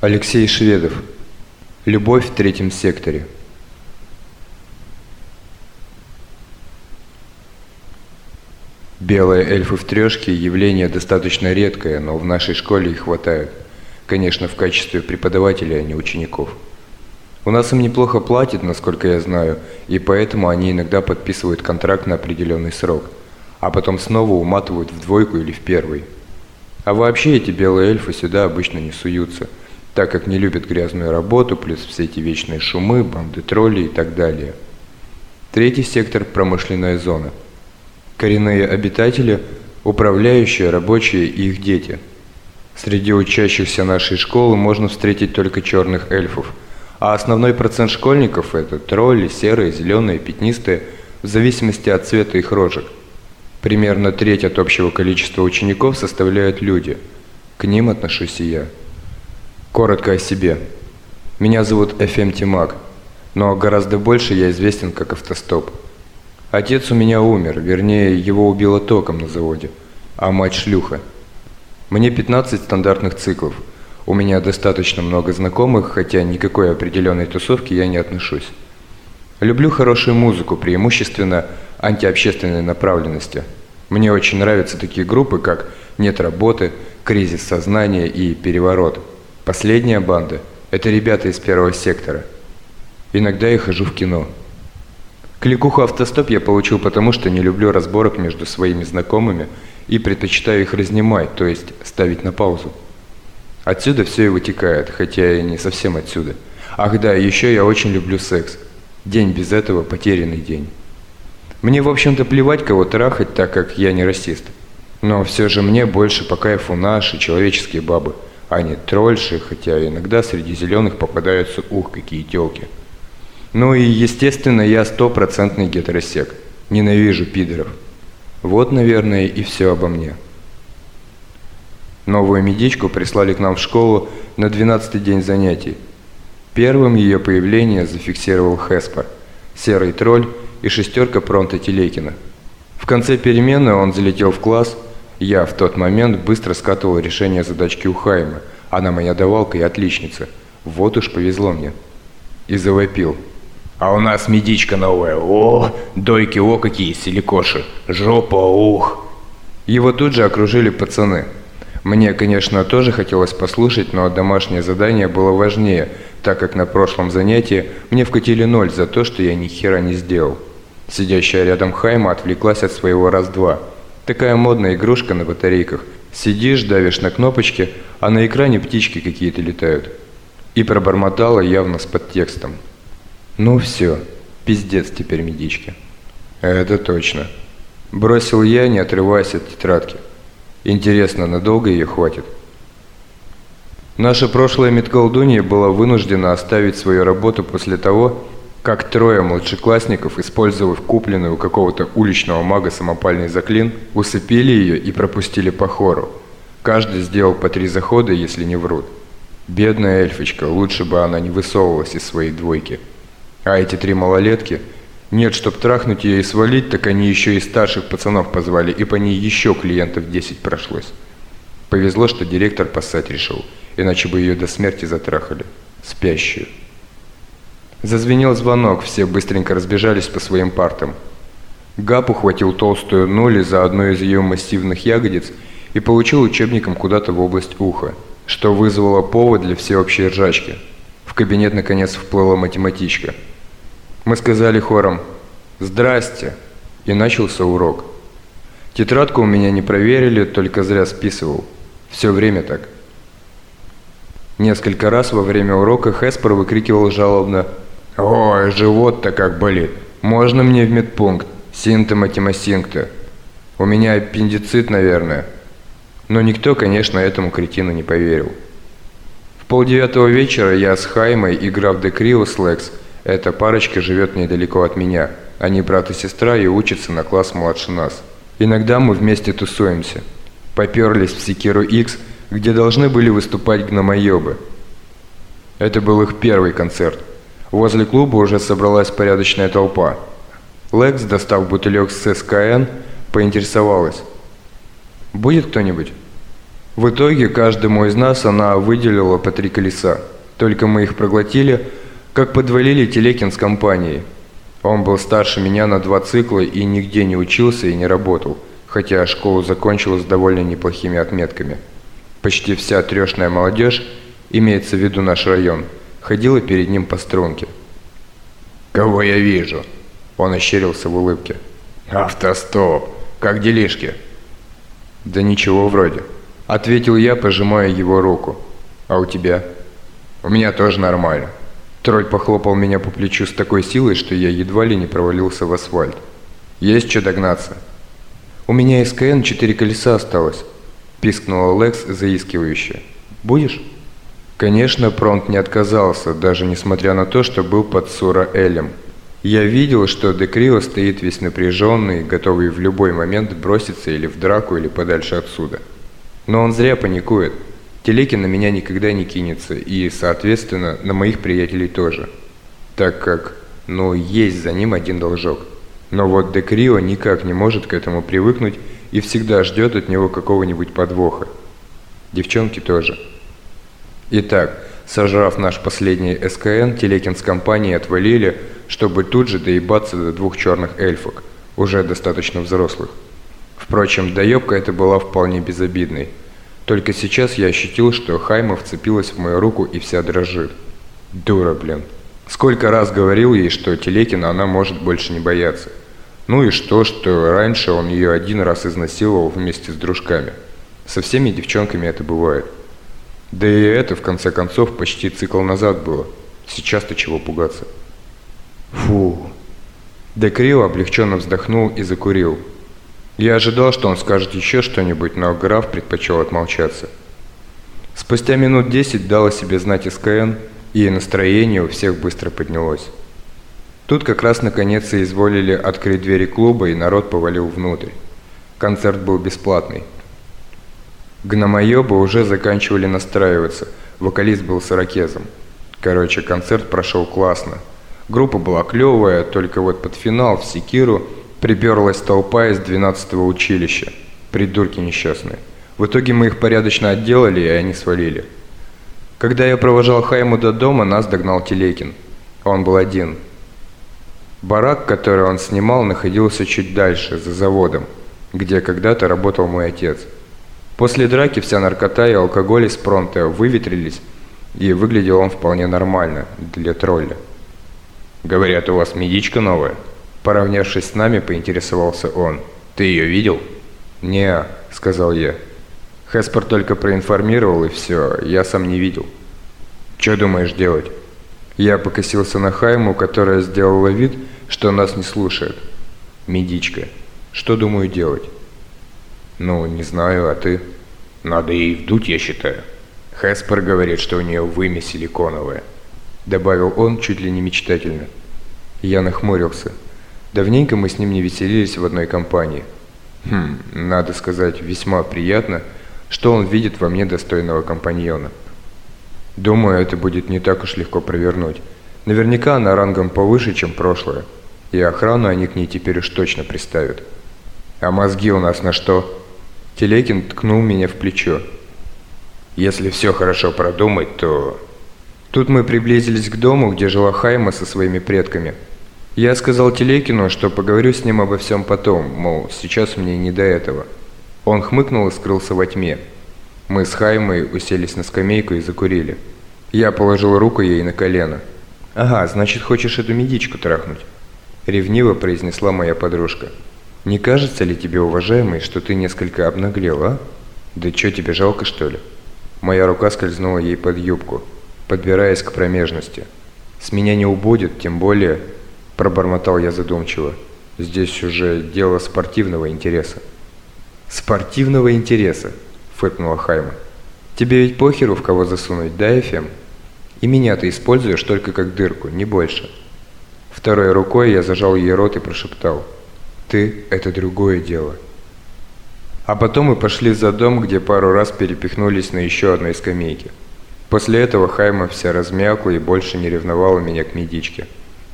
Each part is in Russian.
Алексей Шведов. Любовь в третьем секторе. Белые эльфы в трешке – явление достаточно редкое, но в нашей школе их хватает. Конечно, в качестве преподавателей, а не учеников. У нас им неплохо платят, насколько я знаю, и поэтому они иногда подписывают контракт на определенный срок, а потом снова уматывают в двойку или в первый. А вообще эти белые эльфы сюда обычно не суются – так как не любят грязную работу, плюс все эти вечные шумы, банды троллей и так далее. Третий сектор – промышленная зона. Коренные обитатели – управляющие, рабочие и их дети. Среди учащихся нашей школы можно встретить только черных эльфов, а основной процент школьников – это тролли, серые, зеленые, пятнистые, в зависимости от цвета их рожек. Примерно треть от общего количества учеников составляют люди. К ним отношусь и я. Коротко о себе. Меня зовут Эфем Тимак, но гораздо больше я известен как автостоп. Отец у меня умер, вернее, его убило током на заводе, а мать шлюха. Мне 15 стандартных циклов. У меня достаточно много знакомых, хотя никакой определенной тусовки я не отношусь. Люблю хорошую музыку, преимущественно антиобщественной направленности. Мне очень нравятся такие группы, как «Нет работы», «Кризис сознания» и «Переворот». Последняя банда – это ребята из первого сектора. Иногда я хожу в кино. Кликуху «Автостоп» я получил потому, что не люблю разборок между своими знакомыми и предпочитаю их разнимать, то есть ставить на паузу. Отсюда все и вытекает, хотя и не совсем отсюда. Ах да, еще я очень люблю секс. День без этого – потерянный день. Мне, в общем-то, плевать, кого трахать, так как я не расист. Но все же мне больше по кайфу наши человеческие бабы – а не трольши, хотя иногда среди зеленых попадаются ух, какие телки. Ну и, естественно, я стопроцентный гетеросек. Ненавижу пидоров. Вот, наверное, и все обо мне. Новую медичку прислали к нам в школу на 12-й день занятий. Первым ее появление зафиксировал Хеспер, серый тролль и шестерка Пронта Телекина. В конце перемены он залетел в класс – я в тот момент быстро скатывал решение задачки у Хайма. Она моя давалка и отличница. Вот уж повезло мне. И завопил. А у нас медичка новая. О, дойки, о, какие силикоши. Жопа, ух. Его тут же окружили пацаны. Мне, конечно, тоже хотелось послушать, но домашнее задание было важнее, так как на прошлом занятии мне вкатили ноль за то, что я ни хера не сделал. Сидящая рядом Хайма отвлеклась от своего раз-два – Такая модная игрушка на батарейках. Сидишь, давишь на кнопочки, а на экране птички какие-то летают. И пробормотала явно с подтекстом. Ну все, пиздец теперь медички. Это точно. Бросил я, не отрываясь от тетрадки. Интересно, надолго ее хватит? Наша прошлая медколдунья была вынуждена оставить свою работу после того, как трое младшеклассников, использовав купленный у какого-то уличного мага самопальный заклин, усыпили ее и пропустили по хору. Каждый сделал по три захода, если не врут. Бедная эльфочка, лучше бы она не высовывалась из своей двойки. А эти три малолетки, нет, чтоб трахнуть ее и свалить, так они еще и старших пацанов позвали, и по ней еще клиентов 10 прошлось. Повезло, что директор поссать решил, иначе бы ее до смерти затрахали. Спящую. Зазвенел звонок, все быстренько разбежались по своим партам. Гап ухватил толстую ноли за одну из ее массивных ягодиц и получил учебником куда-то в область уха, что вызвало повод для всеобщей ржачки. В кабинет наконец вплыла математичка. Мы сказали хором «Здрасте!» и начался урок. Тетрадку у меня не проверили, только зря списывал. Все время так. Несколько раз во время урока Хеспер выкрикивал жалобно Ой, живот-то как болит. Можно мне в медпункт? Синтома тимосинкта. У меня аппендицит, наверное. Но никто, конечно, этому кретину не поверил. В полдевятого вечера я с Хаймой и граф де Криус Лекс, эта парочка живет недалеко от меня. Они брат и сестра и учатся на класс младше нас. Иногда мы вместе тусуемся. Поперлись в Секиру X, где должны были выступать гномоебы. Это был их первый концерт. Возле клуба уже собралась порядочная толпа. Лекс, достав бутылек с СКН, поинтересовалась. «Будет кто-нибудь?» В итоге каждому из нас она выделила по три колеса. Только мы их проглотили, как подвалили Телекин с компанией. Он был старше меня на два цикла и нигде не учился и не работал, хотя школу закончил с довольно неплохими отметками. Почти вся трешная молодежь, имеется в виду наш район, ходила перед ним по струнке. «Кого я вижу?» Он ощерился в улыбке. «Автостоп! Как делишки?» «Да ничего вроде», — ответил я, пожимая его руку. «А у тебя?» «У меня тоже нормально». Тролль похлопал меня по плечу с такой силой, что я едва ли не провалился в асфальт. «Есть что догнаться?» «У меня СКН четыре колеса осталось», — пискнула Лекс заискивающе. «Будешь?» Конечно, Пронт не отказался, даже несмотря на то, что был под Сура Элем. Я видел, что Декрио стоит весь напряженный, готовый в любой момент броситься или в драку, или подальше отсюда. Но он зря паникует. Телекин на меня никогда не кинется, и, соответственно, на моих приятелей тоже. Так как, ну, есть за ним один должок. Но вот Декрио никак не может к этому привыкнуть и всегда ждет от него какого-нибудь подвоха. Девчонки тоже. Итак, сожрав наш последний СКН, Телекин с компанией отвалили, чтобы тут же доебаться до двух черных эльфок, уже достаточно взрослых. Впрочем, доебка эта была вполне безобидной. Только сейчас я ощутил, что Хайма вцепилась в мою руку и вся дрожит. Дура, блин. Сколько раз говорил ей, что Телекина она может больше не бояться. Ну и что, что раньше он ее один раз изнасиловал вместе с дружками. Со всеми девчонками это бывает. Да и это, в конце концов, почти цикл назад было. Сейчас-то чего пугаться. Фу. Декрио облегченно вздохнул и закурил. Я ожидал, что он скажет еще что-нибудь, но граф предпочел отмолчаться. Спустя минут десять дал о себе знать СКН, и настроение у всех быстро поднялось. Тут как раз наконец и изволили открыть двери клуба, и народ повалил внутрь. Концерт был бесплатный. Гномоебы уже заканчивали настраиваться, вокалист был с ирокезом. Короче, концерт прошел классно. Группа была клевая, только вот под финал в Секиру приперлась толпа из 12-го училища. Придурки несчастные. В итоге мы их порядочно отделали, и они свалили. Когда я провожал Хайму до дома, нас догнал Телекин. Он был один. Барак, который он снимал, находился чуть дальше, за заводом, где когда-то работал мой отец – После драки вся наркота и алкоголь из пронта выветрились, и выглядел он вполне нормально для тролля. «Говорят, у вас медичка новая?» Поравнявшись с нами, поинтересовался он. «Ты ее видел?» «Не», — сказал я. Хеспер только проинформировал, и все, я сам не видел. «Че думаешь делать?» Я покосился на Хайму, которая сделала вид, что нас не слушает. «Медичка. Что думаю делать?» Ну, не знаю, а ты? Надо ей вдуть, я считаю. Хеспер говорит, что у нее вымя силиконовая. Добавил он чуть ли не мечтательно. Я нахмурился. Давненько мы с ним не веселились в одной компании. Хм, надо сказать, весьма приятно, что он видит во мне достойного компаньона. Думаю, это будет не так уж легко провернуть. Наверняка она рангом повыше, чем прошлое, и охрану они к ней теперь уж точно приставят. А мозги у нас на что? Телекин ткнул меня в плечо. Если все хорошо продумать, то... Тут мы приблизились к дому, где жила Хайма со своими предками. Я сказал Телекину, что поговорю с ним обо всем потом, мол, сейчас мне не до этого. Он хмыкнул и скрылся во тьме. Мы с Хаймой уселись на скамейку и закурили. Я положил руку ей на колено. «Ага, значит, хочешь эту медичку трахнуть?» Ревниво произнесла моя подружка. Не кажется ли тебе, уважаемый, что ты несколько обнаглел, а? Да чё, тебе жалко, что ли? Моя рука скользнула ей под юбку, подбираясь к промежности. С меня не убудет, тем более, пробормотал я задумчиво. Здесь уже дело спортивного интереса. Спортивного интереса, фыркнула Хайма. Тебе ведь похеру, в кого засунуть, да, Эфем? И меня ты используешь только как дырку, не больше. Второй рукой я зажал ей рот и прошептал – ты – это другое дело. А потом мы пошли за дом, где пару раз перепихнулись на еще одной скамейке. После этого Хайма вся размякла и больше не ревновала меня к медичке.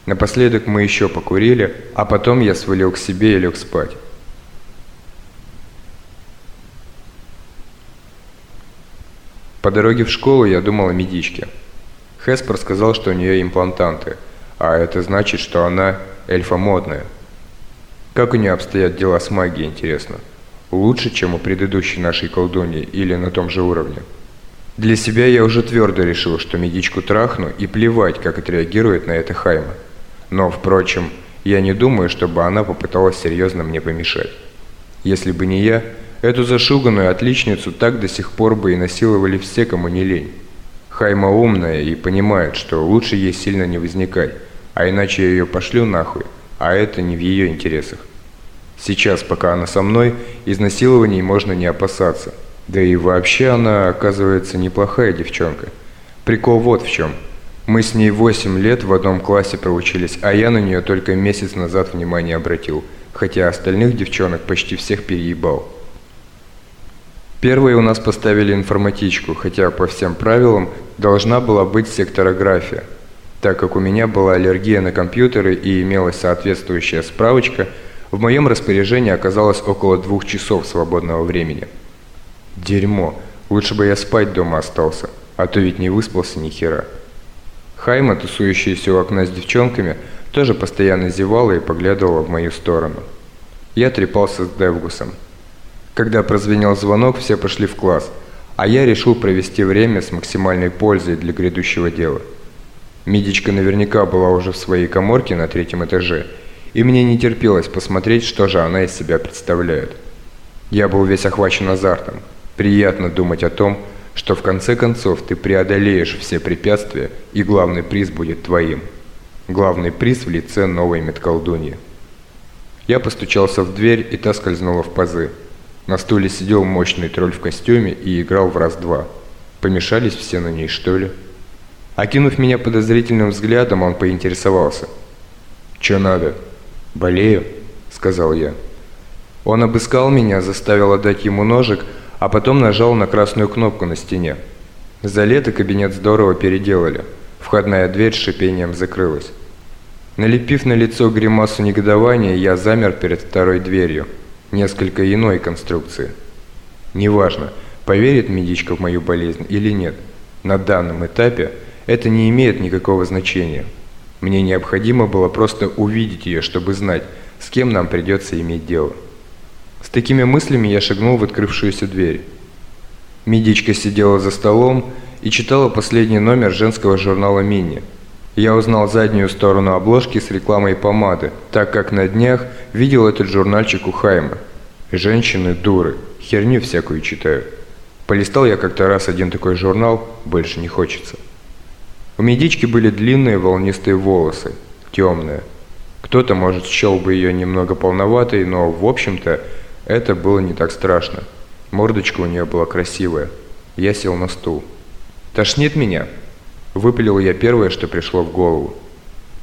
Напоследок мы еще покурили, а потом я свалил к себе и лег спать. По дороге в школу я думал о медичке. Хеспер сказал, что у нее имплантанты, а это значит, что она эльфа модная. Как у нее обстоят дела с магией, интересно? Лучше, чем у предыдущей нашей колдуньи или на том же уровне? Для себя я уже твердо решил, что медичку трахну и плевать, как отреагирует на это Хайма. Но, впрочем, я не думаю, чтобы она попыталась серьезно мне помешать. Если бы не я, эту зашуганную отличницу так до сих пор бы и насиловали все, кому не лень. Хайма умная и понимает, что лучше ей сильно не возникать, а иначе я ее пошлю нахуй, а это не в ее интересах. Сейчас, пока она со мной, изнасилований можно не опасаться. Да и вообще она, оказывается, неплохая девчонка. Прикол вот в чем. Мы с ней 8 лет в одном классе проучились, а я на нее только месяц назад внимание обратил – хотя остальных девчонок почти всех переебал. Первой у нас поставили информатичку, хотя по всем правилам должна была быть секторография. Так как у меня была аллергия на компьютеры и имелась соответствующая справочка, в моем распоряжении оказалось около двух часов свободного времени. Дерьмо, лучше бы я спать дома остался, а то ведь не выспался ни хера. Хайма, тусующаяся у окна с девчонками, тоже постоянно зевала и поглядывала в мою сторону. Я трепался с Девгусом. Когда прозвенел звонок, все пошли в класс, а я решил провести время с максимальной пользой для грядущего дела. Медичка наверняка была уже в своей коморке на третьем этаже, и мне не терпелось посмотреть, что же она из себя представляет. Я был весь охвачен азартом. Приятно думать о том, что в конце концов ты преодолеешь все препятствия, и главный приз будет твоим. Главный приз в лице новой медколдуньи. Я постучался в дверь, и та скользнула в пазы. На стуле сидел мощный тролль в костюме и играл в раз-два. Помешались все на ней, что ли? Окинув меня подозрительным взглядом, он поинтересовался. «Чё надо?» «Болею», — сказал я. Он обыскал меня, заставил отдать ему ножик, а потом нажал на красную кнопку на стене. За лето кабинет здорово переделали. Входная дверь с шипением закрылась. Налепив на лицо гримасу негодования, я замер перед второй дверью, несколько иной конструкции. Неважно, поверит медичка в мою болезнь или нет, на данном этапе это не имеет никакого значения. Мне необходимо было просто увидеть ее, чтобы знать, с кем нам придется иметь дело. С такими мыслями я шагнул в открывшуюся дверь. Медичка сидела за столом и читала последний номер женского журнала «Мини». Я узнал заднюю сторону обложки с рекламой помады, так как на днях видел этот журнальчик у Хайма. Женщины дуры, херню всякую читают. Полистал я как-то раз один такой журнал, больше не хочется. У медички были длинные волнистые волосы, темные. Кто-то, может, счел бы ее немного полноватой, но, в общем-то, это было не так страшно. Мордочка у нее была красивая. Я сел на стул. «Тошнит меня?» Выпалил я первое, что пришло в голову.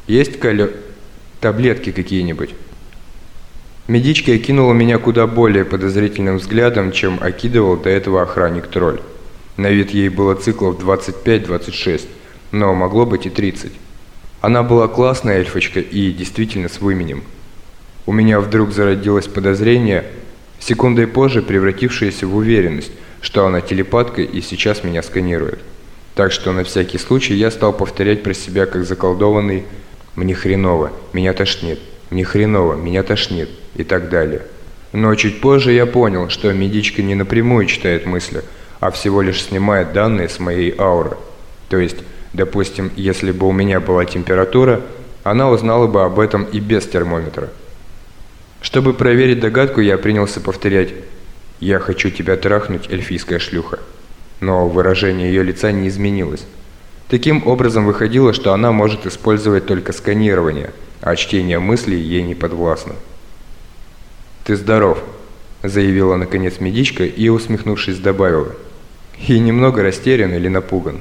«Есть калё... таблетки какие-нибудь?» Медичка окинула меня куда более подозрительным взглядом, чем окидывал до этого охранник-тролль. На вид ей было циклов 25-26, но могло быть и 30. Она была классная эльфочка и действительно с выменем. У меня вдруг зародилось подозрение, секундой позже превратившееся в уверенность, что она телепатка и сейчас меня сканирует. Так что на всякий случай я стал повторять про себя как заколдованный «мне хреново, меня тошнит, мне хреново, меня тошнит» и так далее. Но чуть позже я понял, что медичка не напрямую читает мысли, а всего лишь снимает данные с моей ауры. То есть, допустим, если бы у меня была температура, она узнала бы об этом и без термометра. Чтобы проверить догадку, я принялся повторять «Я хочу тебя трахнуть, эльфийская шлюха» но выражение ее лица не изменилось. Таким образом выходило, что она может использовать только сканирование, а чтение мыслей ей не подвластно. «Ты здоров», – заявила наконец медичка и, усмехнувшись, добавила. «И немного растерян или напуган.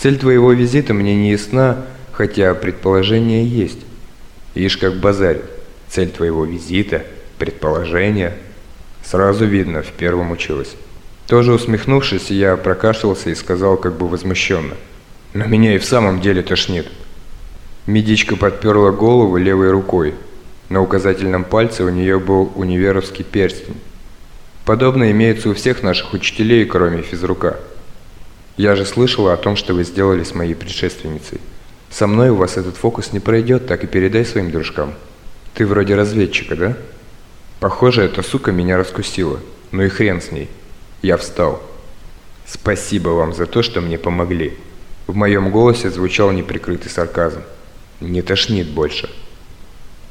Цель твоего визита мне не ясна, хотя предположение есть. Ишь, как базарит. Цель твоего визита, предположение. Сразу видно, в первом училась». Тоже усмехнувшись, я прокашлялся и сказал как бы возмущенно. «Но меня и в самом деле тошнит». Медичка подперла голову левой рукой. На указательном пальце у нее был универовский перстень. Подобное имеется у всех наших учителей, кроме физрука. Я же слышала о том, что вы сделали с моей предшественницей. Со мной у вас этот фокус не пройдет, так и передай своим дружкам. Ты вроде разведчика, да? Похоже, эта сука меня раскусила. Ну и хрен с ней. Я встал. Спасибо вам за то, что мне помогли. В моем голосе звучал неприкрытый сарказм. Не тошнит больше.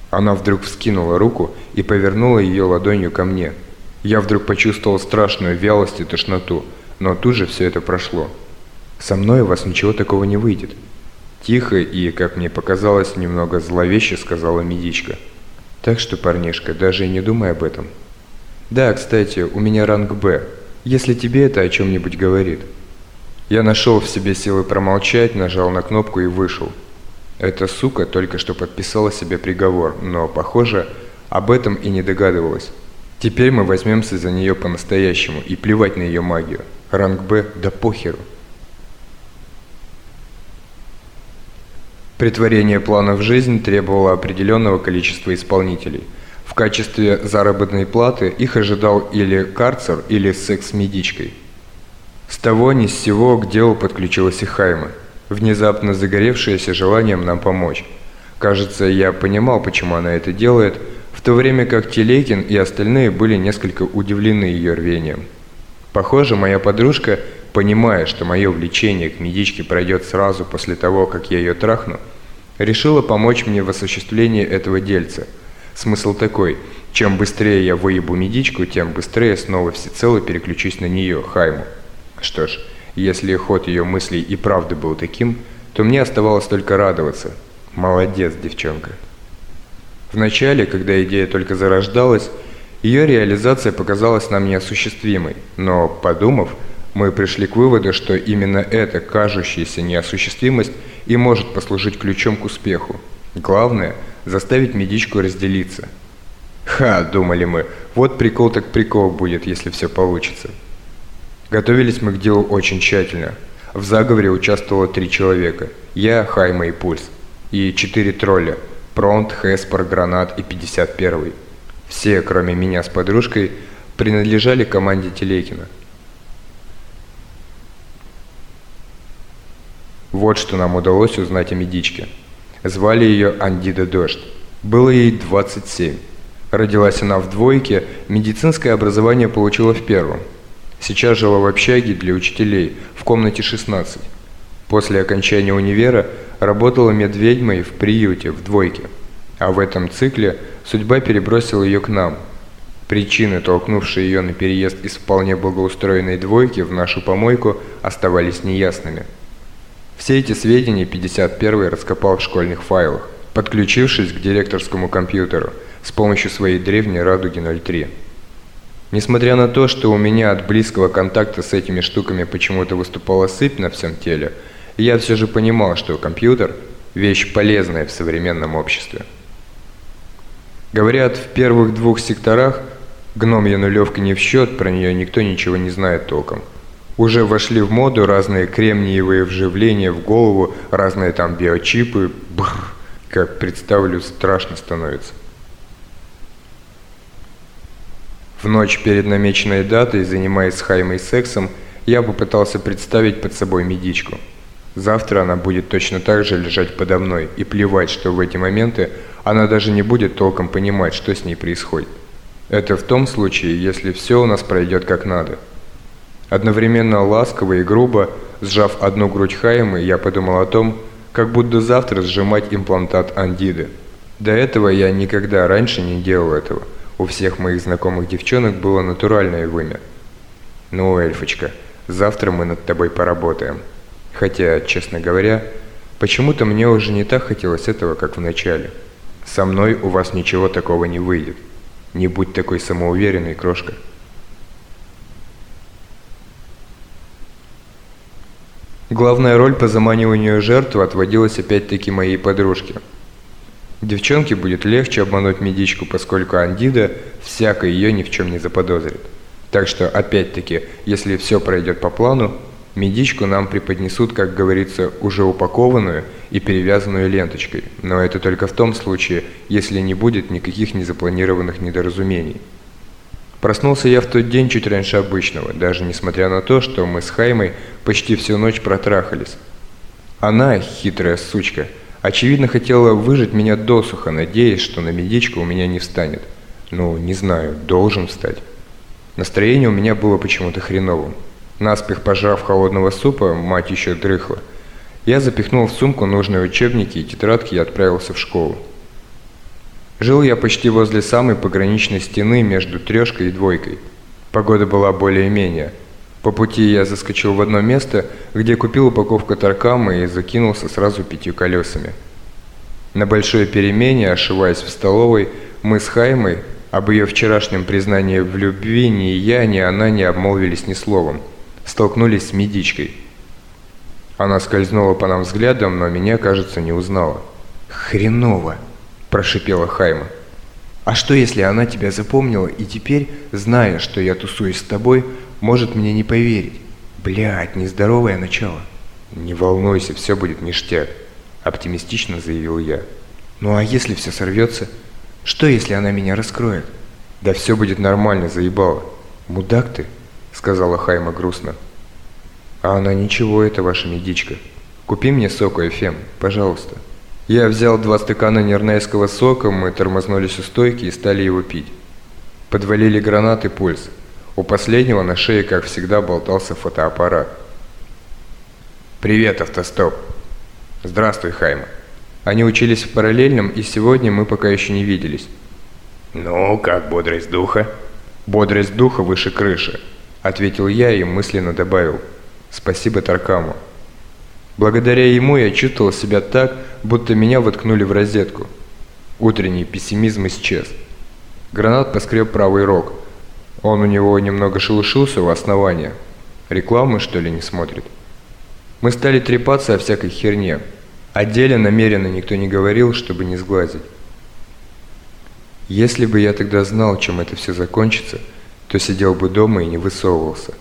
Она вдруг вскинула руку и повернула ее ладонью ко мне. Я вдруг почувствовал страшную вялость и тошноту, но тут же все это прошло. «Со мной у вас ничего такого не выйдет», Тихо и, как мне показалось, немного зловеще сказала медичка. Так что, парнишка, даже и не думай об этом. Да, кстати, у меня ранг Б, если тебе это о чем-нибудь говорит. Я нашел в себе силы промолчать, нажал на кнопку и вышел. Эта сука только что подписала себе приговор, но, похоже, об этом и не догадывалась. Теперь мы возьмемся за нее по-настоящему и плевать на ее магию. Ранг Б, да похеру. Притворение плана в жизнь требовало определенного количества исполнителей. В качестве заработной платы их ожидал или карцер, или секс с медичкой. С того ни с сего к делу подключилась и Хайма, внезапно загоревшаяся желанием нам помочь. Кажется, я понимал, почему она это делает, в то время как Телекин и остальные были несколько удивлены ее рвением. Похоже, моя подружка – понимая, что мое влечение к медичке пройдет сразу после того, как я ее трахну, решила помочь мне в осуществлении этого дельца. Смысл такой, чем быстрее я выебу медичку, тем быстрее снова всецело переключусь на нее, Хайму. Что ж, если ход ее мыслей и правда был таким, то мне оставалось только радоваться. Молодец, девчонка. Вначале, когда идея только зарождалась, ее реализация показалась нам неосуществимой, но, подумав, мы пришли к выводу, что именно эта кажущаяся неосуществимость и может послужить ключом к успеху. Главное – заставить медичку разделиться. Ха, думали мы, вот прикол так прикол будет, если все получится. Готовились мы к делу очень тщательно. В заговоре участвовало три человека. Я, Хайма и Пульс. И четыре тролля. Пронт, Хеспер, Гранат и 51-й. Все, кроме меня с подружкой, принадлежали команде Телекина – Вот что нам удалось узнать о медичке. Звали ее Андида Дождь. Было ей 27. Родилась она в двойке, медицинское образование получила в первом. Сейчас жила в общаге для учителей, в комнате 16. После окончания универа работала медведьмой в приюте в двойке. А в этом цикле судьба перебросила ее к нам. Причины, толкнувшие ее на переезд из вполне благоустроенной двойки в нашу помойку, оставались неясными. Все эти сведения 51-й раскопал в школьных файлах, подключившись к директорскому компьютеру с помощью своей древней радуги 03. Несмотря на то, что у меня от близкого контакта с этими штуками почему-то выступала сыпь на всем теле, я все же понимал, что компьютер – вещь полезная в современном обществе. Говорят, в первых двух секторах гномья нулевка не в счет, про нее никто ничего не знает толком – уже вошли в моду разные кремниевые вживления в голову, разные там биочипы. Бррр, как представлю, страшно становится. В ночь перед намеченной датой, занимаясь с Хаймой сексом, я попытался представить под собой медичку. Завтра она будет точно так же лежать подо мной, и плевать, что в эти моменты она даже не будет толком понимать, что с ней происходит. Это в том случае, если все у нас пройдет как надо – Одновременно ласково и грубо, сжав одну грудь Хаймы, я подумал о том, как буду завтра сжимать имплантат андиды. До этого я никогда раньше не делал этого. У всех моих знакомых девчонок было натуральное вымя. Ну, эльфочка, завтра мы над тобой поработаем. Хотя, честно говоря, почему-то мне уже не так хотелось этого, как в начале. Со мной у вас ничего такого не выйдет. Не будь такой самоуверенной, крошка. Главная роль по заманиванию жертвы отводилась опять-таки моей подружке. Девчонке будет легче обмануть медичку, поскольку Андида всяко ее ни в чем не заподозрит. Так что, опять-таки, если все пройдет по плану, медичку нам преподнесут, как говорится, уже упакованную и перевязанную ленточкой. Но это только в том случае, если не будет никаких незапланированных недоразумений. Проснулся я в тот день чуть раньше обычного, даже несмотря на то, что мы с Хаймой почти всю ночь протрахались. Она, хитрая сучка, очевидно хотела выжить меня досуха, надеясь, что на медичку у меня не встанет. Ну, не знаю, должен встать. Настроение у меня было почему-то хреновым. Наспех пожав холодного супа, мать еще дрыхла. Я запихнул в сумку нужные учебники и тетрадки и отправился в школу. Жил я почти возле самой пограничной стены между трешкой и двойкой. Погода была более-менее. По пути я заскочил в одно место, где купил упаковку таркама и закинулся сразу пятью колесами. На большой перемене, ошиваясь в столовой, мы с Хаймой об ее вчерашнем признании в любви ни я, ни она не обмолвились ни словом. Столкнулись с медичкой. Она скользнула по нам взглядом, но меня, кажется, не узнала. «Хреново!» – прошипела Хайма. «А что, если она тебя запомнила и теперь, зная, что я тусуюсь с тобой, может мне не поверить? Блядь, нездоровое начало». «Не волнуйся, все будет ништяк», – оптимистично заявил я. «Ну а если все сорвется? Что, если она меня раскроет?» «Да все будет нормально, заебало». «Мудак ты», – сказала Хайма грустно. «А она ничего, это ваша медичка. Купи мне соку, Эфем, пожалуйста». Я взял два стакана нернейского сока, мы тормознулись у стойки и стали его пить. Подвалили гранаты пульс. У последнего на шее, как всегда, болтался фотоаппарат. «Привет, автостоп!» «Здравствуй, Хайма!» Они учились в параллельном, и сегодня мы пока еще не виделись. «Ну, как бодрость духа?» «Бодрость духа выше крыши», — ответил я и мысленно добавил. «Спасибо Таркаму». Благодаря ему я чувствовал себя так, будто меня воткнули в розетку. Утренний пессимизм исчез. Гранат поскреб правый рог. Он у него немного шелушился у основания. Рекламы, что ли, не смотрит? Мы стали трепаться о всякой херне. О деле намеренно никто не говорил, чтобы не сглазить. Если бы я тогда знал, чем это все закончится, то сидел бы дома и не высовывался.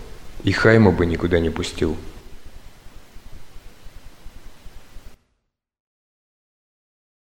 И Хайма бы никуда не пустил.